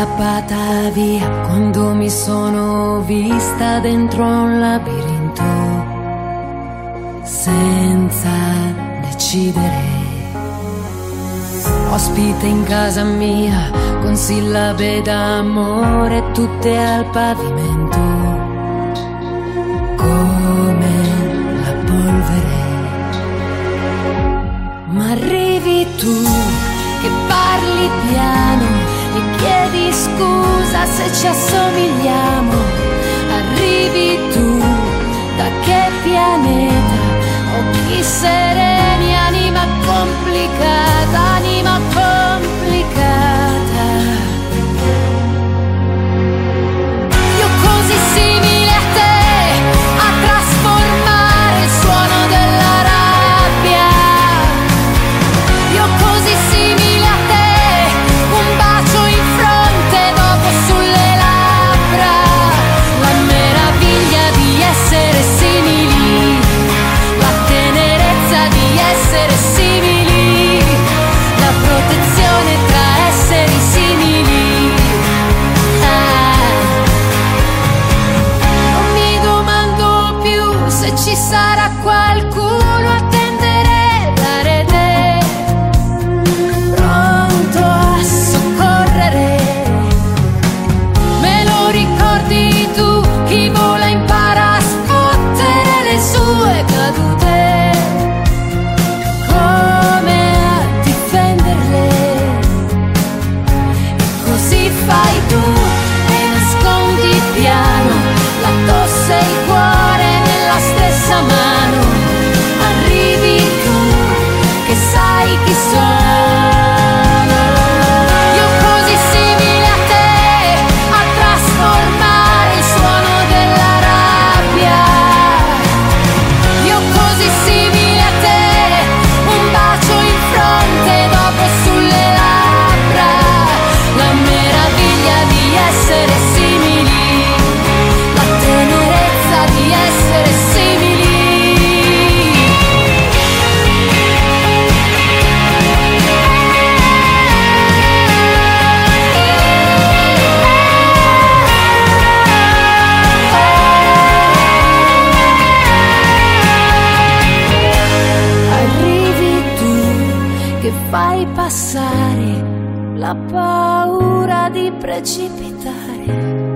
scappata via quando mi sono vista dentro un labirinto senza decidere. Ospite in casa mia con sillabe d'amore tutte al pavimento come la polvere. Ma arrivi tu che parli piano chissà se ci assomigliamo. Arrivi tu, da che pianeta o chi sei? che fai passare la paura di precipitare.